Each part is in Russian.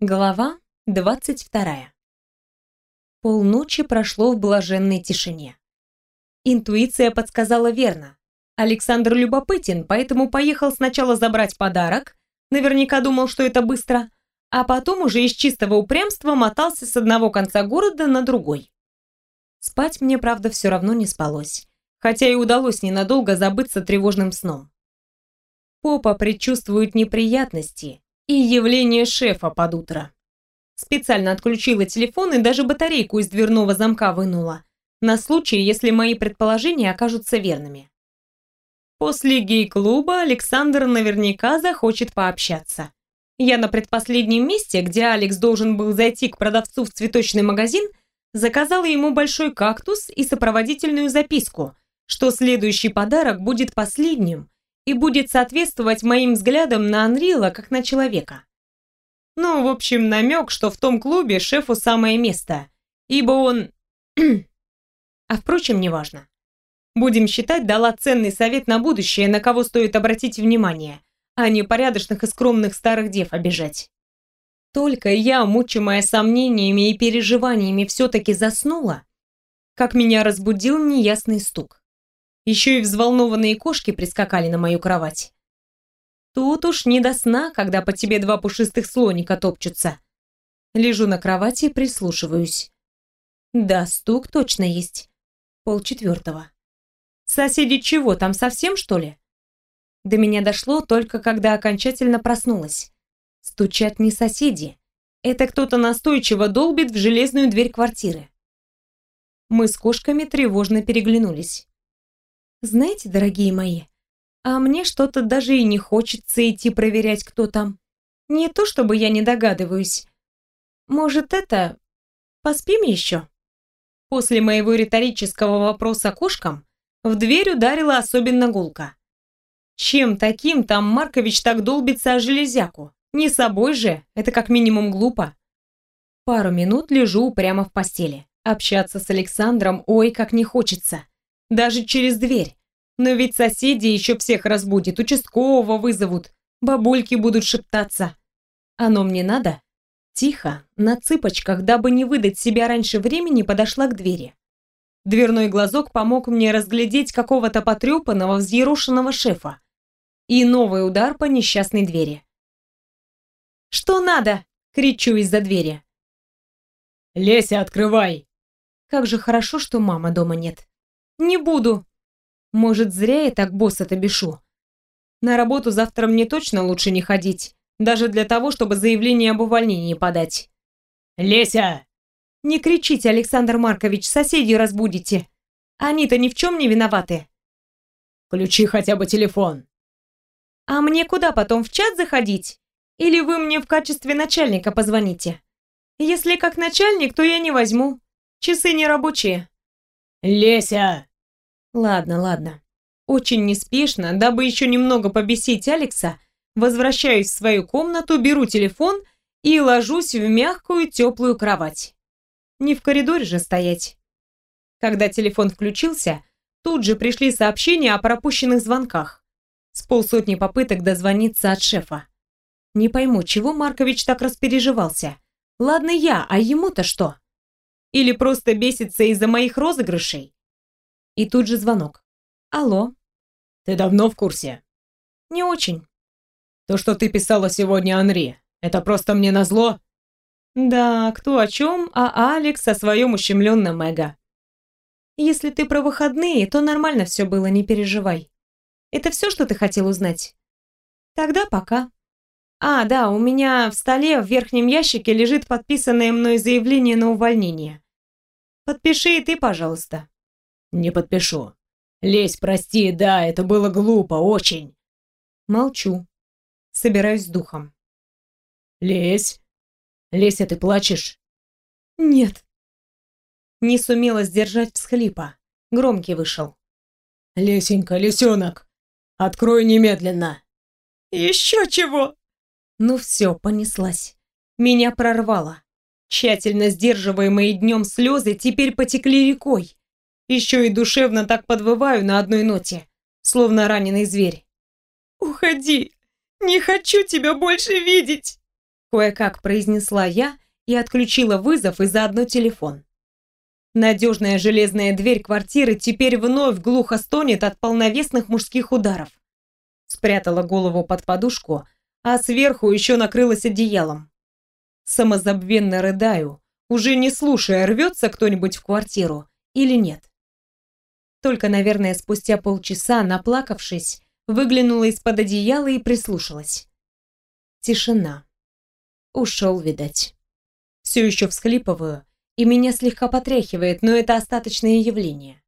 Глава двадцать вторая. Полночи прошло в блаженной тишине. Интуиция подсказала верно. Александр любопытен, поэтому поехал сначала забрать подарок, наверняка думал, что это быстро, а потом уже из чистого упрямства мотался с одного конца города на другой. Спать мне, правда, все равно не спалось, хотя и удалось ненадолго забыться тревожным сном. Попа предчувствует неприятности, и явление шефа под утро. Специально отключила телефон и даже батарейку из дверного замка вынула, на случай, если мои предположения окажутся верными. После гей-клуба Александр наверняка захочет пообщаться. Я на предпоследнем месте, где Алекс должен был зайти к продавцу в цветочный магазин, заказала ему большой кактус и сопроводительную записку, что следующий подарок будет последним и будет соответствовать моим взглядам на Анрила как на человека. Ну, в общем, намек, что в том клубе шефу самое место, ибо он... а впрочем, неважно. Будем считать, дала ценный совет на будущее, на кого стоит обратить внимание, а не порядочных и скромных старых дев обижать. Только я, мучимая сомнениями и переживаниями, все-таки заснула, как меня разбудил неясный стук. Еще и взволнованные кошки прискакали на мою кровать. Тут уж не до сна, когда по тебе два пушистых слоника топчутся. Лежу на кровати и прислушиваюсь. Да, стук точно есть. Полчетвертого. Соседи чего, там совсем, что ли? До меня дошло только когда окончательно проснулась. Стучат не соседи. Это кто-то настойчиво долбит в железную дверь квартиры. Мы с кошками тревожно переглянулись. Знаете, дорогие мои, а мне что-то даже и не хочется идти проверять, кто там. Не то чтобы я не догадываюсь. Может, это... Поспим еще? После моего риторического вопроса кошкам в дверь ударила особенно гулка. Чем таким там Маркович так долбится о железяку? Не собой же, это как минимум глупо. Пару минут лежу прямо в постели. Общаться с Александром ой как не хочется даже через дверь. Но ведь соседи еще всех разбудят, участкового вызовут, бабульки будут шептаться. Оно мне надо? Тихо, на цыпочках, дабы не выдать себя раньше времени, подошла к двери. Дверной глазок помог мне разглядеть какого-то потрепанного, взъерошенного шефа. И новый удар по несчастной двери. «Что надо?» — кричу из-за двери. «Леся, открывай!» Как же хорошо, что мама дома нет. Не буду. Может, зря я так босса-то бешу. На работу завтра мне точно лучше не ходить, даже для того, чтобы заявление об увольнении подать. Леся! Не кричите, Александр Маркович, соседей разбудите. Они-то ни в чем не виноваты. Включи хотя бы телефон. А мне куда потом в чат заходить? Или вы мне в качестве начальника позвоните? Если как начальник, то я не возьму. Часы не рабочие. Леся! Ладно, ладно. Очень неспешно, дабы еще немного побесить Алекса, возвращаюсь в свою комнату, беру телефон и ложусь в мягкую теплую кровать. Не в коридоре же стоять. Когда телефон включился, тут же пришли сообщения о пропущенных звонках. С полсотни попыток дозвониться от шефа. Не пойму, чего Маркович так распереживался. Ладно я, а ему-то что? Или просто бесится из-за моих розыгрышей? И тут же звонок. Алло. Ты давно в курсе? Не очень. То, что ты писала сегодня Анри, это просто мне назло? Да, кто о чем, а Алекс о своем ущемленном эго. Если ты про выходные, то нормально все было, не переживай. Это все, что ты хотел узнать? Тогда пока. А, да, у меня в столе в верхнем ящике лежит подписанное мной заявление на увольнение. Подпиши и ты, пожалуйста. Не подпишу. Лезь, прости, да, это было глупо, очень. Молчу. Собираюсь с духом. Лезь. Лезь, а ты плачешь? Нет. Не сумела сдержать всхлипа. Громкий вышел. Лесенька, лисенок, открой немедленно. Еще чего? Ну все, понеслась. Меня прорвало. Тщательно сдерживаемые днем слезы теперь потекли рекой. Еще и душевно так подвываю на одной ноте, словно раненый зверь. «Уходи! Не хочу тебя больше видеть!» Кое-как произнесла я и отключила вызов и заодно телефон. Надежная железная дверь квартиры теперь вновь глухо стонет от полновесных мужских ударов. Спрятала голову под подушку, а сверху еще накрылась одеялом. Самозабвенно рыдаю, уже не слушая, рвется кто-нибудь в квартиру или нет. Только, наверное, спустя полчаса, наплакавшись, выглянула из-под одеяла и прислушалась. Тишина. Ушел, видать. Все еще всхлипываю, и меня слегка потряхивает, но это остаточное явление.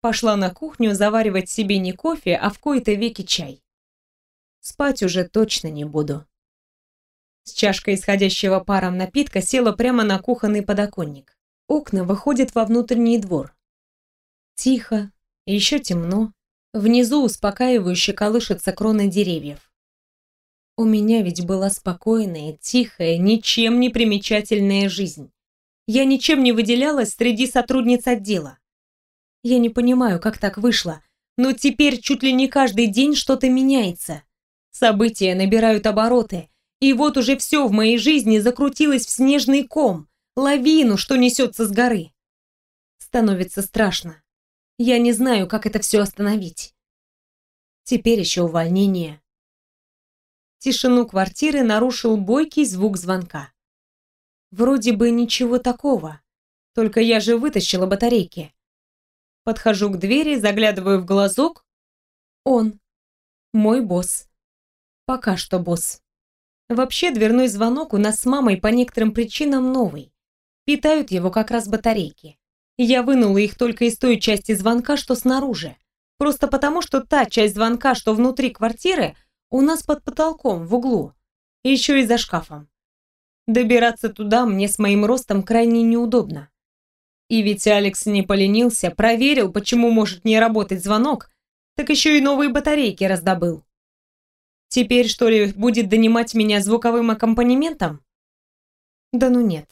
Пошла на кухню заваривать себе не кофе, а в кои-то веки чай. Спать уже точно не буду. С чашкой исходящего паром напитка села прямо на кухонный подоконник. Окна выходят во внутренний двор. Тихо, еще темно. Внизу успокаивающе колышется кроны деревьев. У меня ведь была спокойная, тихая, ничем не примечательная жизнь. Я ничем не выделялась среди сотрудниц отдела. Я не понимаю, как так вышло, но теперь чуть ли не каждый день что-то меняется. События набирают обороты, и вот уже все в моей жизни закрутилось в снежный ком, лавину, что несется с горы. Становится страшно. Я не знаю, как это все остановить. Теперь еще увольнение. Тишину квартиры нарушил бойкий звук звонка. Вроде бы ничего такого. Только я же вытащила батарейки. Подхожу к двери, заглядываю в глазок. Он. Мой босс. Пока что босс. Вообще дверной звонок у нас с мамой по некоторым причинам новый. Питают его как раз батарейки. Я вынула их только из той части звонка, что снаружи. Просто потому, что та часть звонка, что внутри квартиры, у нас под потолком, в углу. Еще и за шкафом. Добираться туда мне с моим ростом крайне неудобно. И ведь Алекс не поленился, проверил, почему может не работать звонок, так еще и новые батарейки раздобыл. Теперь, что ли, будет донимать меня звуковым аккомпанементом? Да ну нет.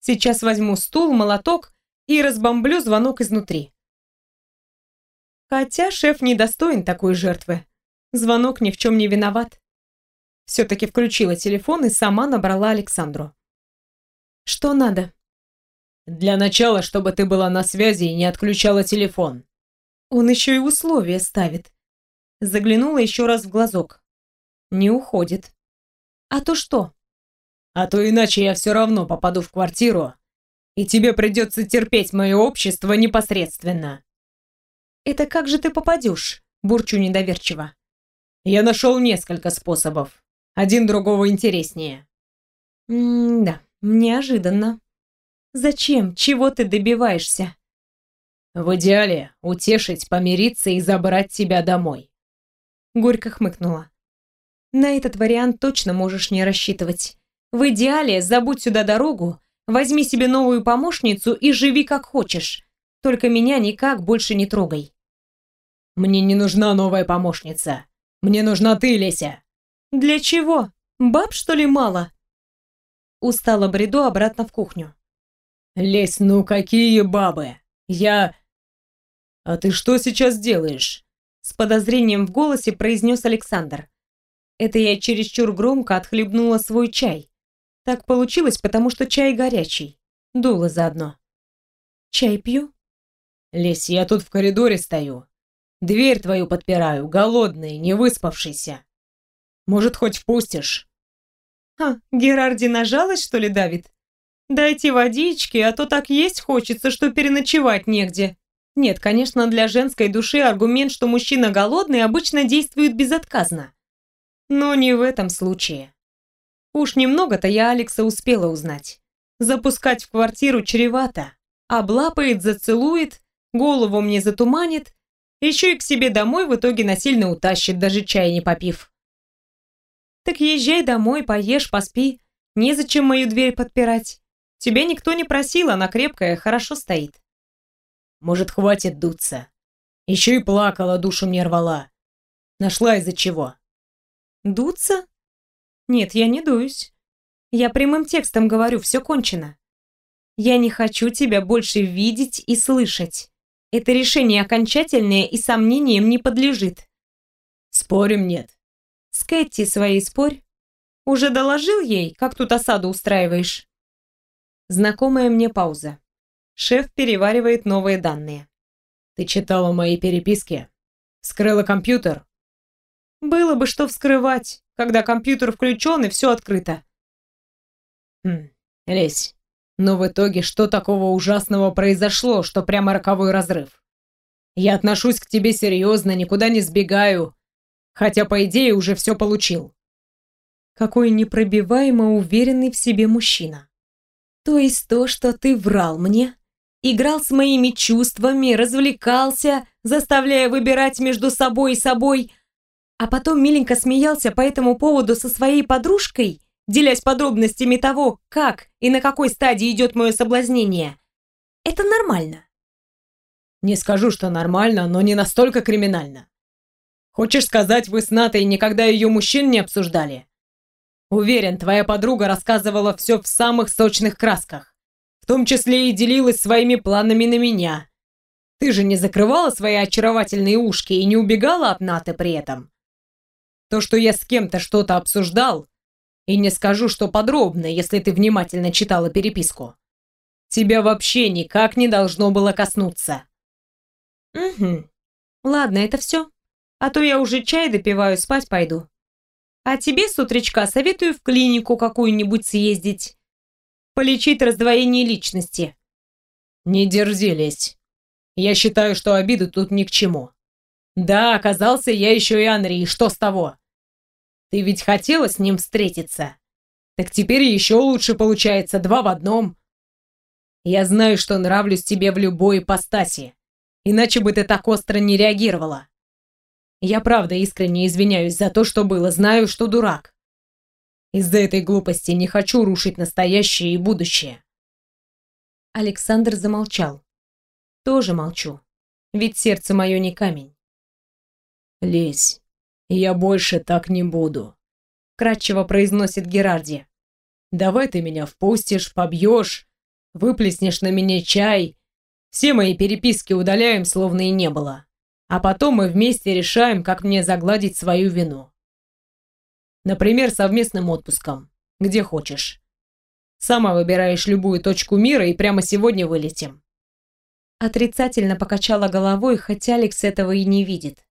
Сейчас возьму стул, молоток и разбомблю звонок изнутри. Хотя шеф недостоин такой жертвы. Звонок ни в чем не виноват. Все-таки включила телефон и сама набрала Александру. «Что надо?» «Для начала, чтобы ты была на связи и не отключала телефон». Он еще и условия ставит. Заглянула еще раз в глазок. Не уходит. «А то что?» «А то иначе я все равно попаду в квартиру, и тебе придется терпеть мое общество непосредственно». «Это как же ты попадешь?» Бурчу недоверчиво. «Я нашел несколько способов. Один другого интереснее. М-да, неожиданно. Зачем? Чего ты добиваешься? В идеале утешить, помириться и забрать тебя домой. Горько хмыкнула. На этот вариант точно можешь не рассчитывать. В идеале забудь сюда дорогу, возьми себе новую помощницу и живи как хочешь. Только меня никак больше не трогай. Мне не нужна новая помощница. Мне нужна ты, Леся. «Для чего? Баб, что ли, мало?» Устала бреду обратно в кухню. «Лесь, ну какие бабы? Я...» «А ты что сейчас делаешь?» С подозрением в голосе произнес Александр. Это я чересчур громко отхлебнула свой чай. Так получилось, потому что чай горячий. Дуло заодно. «Чай пью?» «Лесь, я тут в коридоре стою. Дверь твою подпираю, голодный, не выспавшийся. Может, хоть впустишь?» «А, Герарди на жалость, что ли, давит? Дайте водички, а то так есть хочется, что переночевать негде». Нет, конечно, для женской души аргумент, что мужчина голодный, обычно действует безотказно. Но не в этом случае. Уж немного-то я Алекса успела узнать. Запускать в квартиру чревато. Облапает, зацелует, голову мне затуманит, еще и к себе домой в итоге насильно утащит, даже чая не попив. Так езжай домой, поешь, поспи. Незачем мою дверь подпирать. Тебя никто не просил, она крепкая, хорошо стоит. Может, хватит дуться. Еще и плакала, душу мне рвала. Нашла из-за чего. Дуться? Нет, я не дуюсь. Я прямым текстом говорю, все кончено. Я не хочу тебя больше видеть и слышать. Это решение окончательное и сомнениям не подлежит. Спорим, нет. С Кэти своей спорь. Уже доложил ей, как тут осаду устраиваешь?» Знакомая мне пауза. Шеф переваривает новые данные. «Ты читала мои переписки? Скрыла компьютер?» «Было бы что вскрывать, когда компьютер включен и все открыто». «Хм, Лесь, но в итоге что такого ужасного произошло, что прямо роковой разрыв? Я отношусь к тебе серьезно, никуда не сбегаю, хотя, по идее, уже все получил». Какой непробиваемо уверенный в себе мужчина. То есть то, что ты врал мне, играл с моими чувствами, развлекался, заставляя выбирать между собой и собой, а потом миленько смеялся по этому поводу со своей подружкой, делясь подробностями того, как и на какой стадии идет мое соблазнение. Это нормально. Не скажу, что нормально, но не настолько криминально. Хочешь сказать, вы с Натой никогда ее мужчин не обсуждали? Уверен, твоя подруга рассказывала все в самых сочных красках. В том числе и делилась своими планами на меня. Ты же не закрывала свои очаровательные ушки и не убегала от Наты при этом. То, что я с кем-то что-то обсуждал, и не скажу, что подробно, если ты внимательно читала переписку, тебя вообще никак не должно было коснуться. Угу. Ладно, это все. А то я уже чай допиваю, спать пойду. А тебе с утречка советую в клинику какую-нибудь съездить. Полечить раздвоение личности. Не дерзились. Я считаю, что обиды тут ни к чему. Да, оказался я еще и Анри, и что с того? Ты ведь хотела с ним встретиться. Так теперь еще лучше получается, два в одном. Я знаю, что нравлюсь тебе в любой ипостаси. Иначе бы ты так остро не реагировала. Я правда искренне извиняюсь за то, что было, знаю, что дурак. Из-за этой глупости не хочу рушить настоящее и будущее. Александр замолчал. Тоже молчу, ведь сердце мое не камень. Лезь, я больше так не буду, кратчево произносит Герарди. Давай ты меня впустишь, побьешь, выплеснешь на меня чай. Все мои переписки удаляем, словно и не было а потом мы вместе решаем, как мне загладить свою вину. Например, совместным отпуском, где хочешь. Сама выбираешь любую точку мира и прямо сегодня вылетим. Отрицательно покачала головой, хотя Алекс этого и не видит.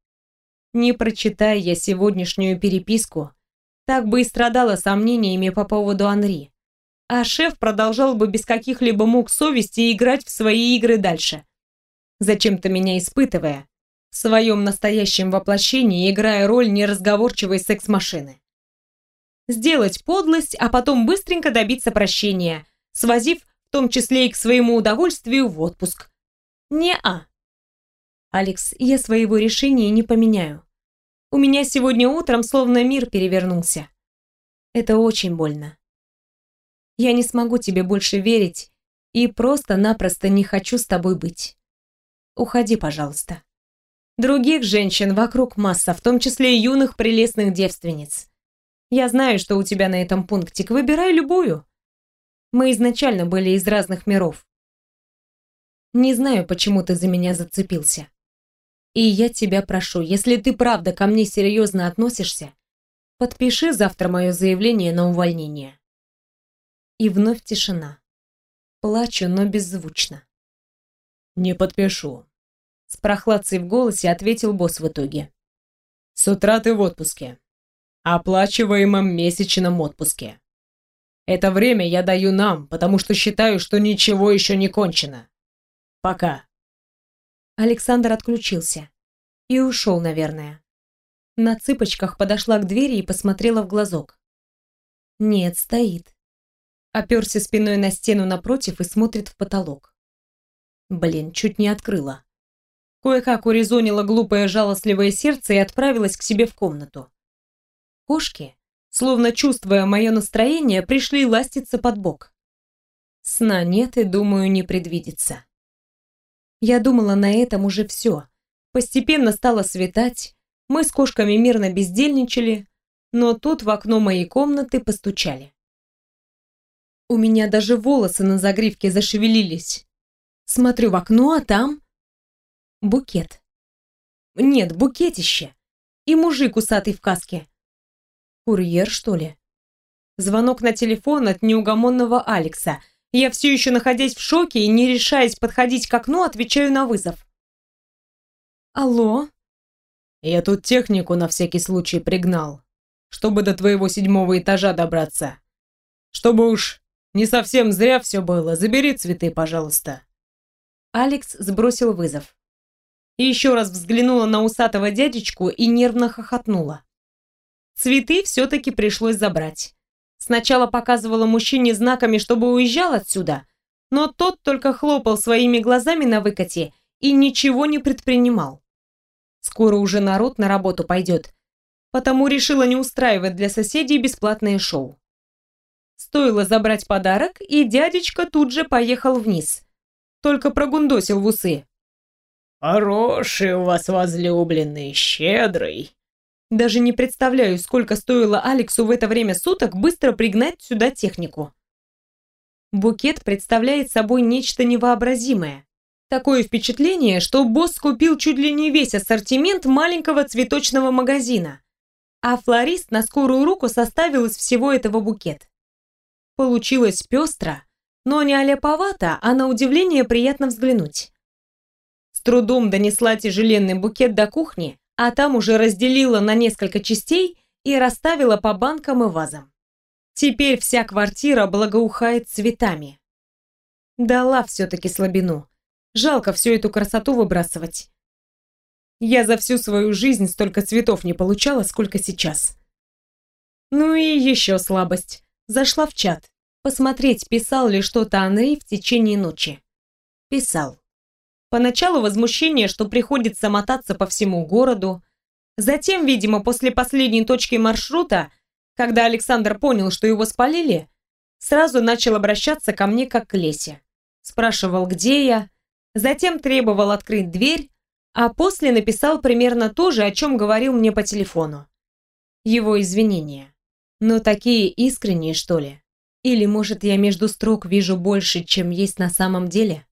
Не прочитая я сегодняшнюю переписку, так бы и страдала сомнениями по поводу Анри. А шеф продолжал бы без каких-либо мук совести играть в свои игры дальше. Зачем-то меня испытывая, в своем настоящем воплощении играя роль неразговорчивой секс-машины. Сделать подлость, а потом быстренько добиться прощения, свозив в том числе и к своему удовольствию в отпуск. Не-а. Алекс, я своего решения не поменяю. У меня сегодня утром словно мир перевернулся. Это очень больно. Я не смогу тебе больше верить и просто-напросто не хочу с тобой быть. Уходи, пожалуйста. Других женщин вокруг масса, в том числе и юных прелестных девственниц. Я знаю, что у тебя на этом пунктик. Выбирай любую. Мы изначально были из разных миров. Не знаю, почему ты за меня зацепился. И я тебя прошу, если ты правда ко мне серьезно относишься, подпиши завтра мое заявление на увольнение. И вновь тишина. Плачу, но беззвучно. Не подпишу. С прохладцей в голосе ответил босс в итоге. С утра ты в отпуске. Оплачиваемом месячном отпуске. Это время я даю нам, потому что считаю, что ничего еще не кончено. Пока. Александр отключился. И ушел, наверное. На цыпочках подошла к двери и посмотрела в глазок. Нет, стоит. Оперся спиной на стену напротив и смотрит в потолок. Блин, чуть не открыла. Кое-как урезонила глупое жалостливое сердце и отправилась к себе в комнату. Кошки, словно чувствуя мое настроение, пришли ластиться под бок. Сна нет и, думаю, не предвидится. Я думала, на этом уже все. Постепенно стало светать, мы с кошками мирно бездельничали, но тут в окно моей комнаты постучали. У меня даже волосы на загривке зашевелились. Смотрю в окно, а там Букет. Нет, букетище. И мужик усатый в каске. Курьер, что ли? Звонок на телефон от неугомонного Алекса. Я все еще находясь в шоке и не решаясь подходить к окну, отвечаю на вызов. Алло? Я тут технику на всякий случай пригнал, чтобы до твоего седьмого этажа добраться. Чтобы уж не совсем зря все было, забери цветы, пожалуйста. Алекс сбросил вызов. Еще раз взглянула на усатого дядечку и нервно хохотнула. Цветы все-таки пришлось забрать. Сначала показывала мужчине знаками, чтобы уезжал отсюда, но тот только хлопал своими глазами на выкате и ничего не предпринимал. Скоро уже народ на работу пойдет, потому решила не устраивать для соседей бесплатное шоу. Стоило забрать подарок, и дядечка тут же поехал вниз. Только прогундосил в усы. «Хороший у вас возлюбленный, щедрый». Даже не представляю, сколько стоило Алексу в это время суток быстро пригнать сюда технику. Букет представляет собой нечто невообразимое. Такое впечатление, что босс купил чуть ли не весь ассортимент маленького цветочного магазина, а флорист на скорую руку составил из всего этого букет. Получилось пестро, но не аляповато, а на удивление приятно взглянуть. С трудом донесла тяжеленный букет до кухни, а там уже разделила на несколько частей и расставила по банкам и вазам. Теперь вся квартира благоухает цветами. Дала все-таки слабину. Жалко всю эту красоту выбрасывать. Я за всю свою жизнь столько цветов не получала, сколько сейчас. Ну и еще слабость зашла в чат, посмотреть, писал ли что-то Анри в течение ночи. Писал. Поначалу возмущение, что приходится мотаться по всему городу. Затем, видимо, после последней точки маршрута, когда Александр понял, что его спалили, сразу начал обращаться ко мне как к Лесе. Спрашивал, где я, затем требовал открыть дверь, а после написал примерно то же, о чем говорил мне по телефону. Его извинения. Но такие искренние, что ли? Или, может, я между строк вижу больше, чем есть на самом деле?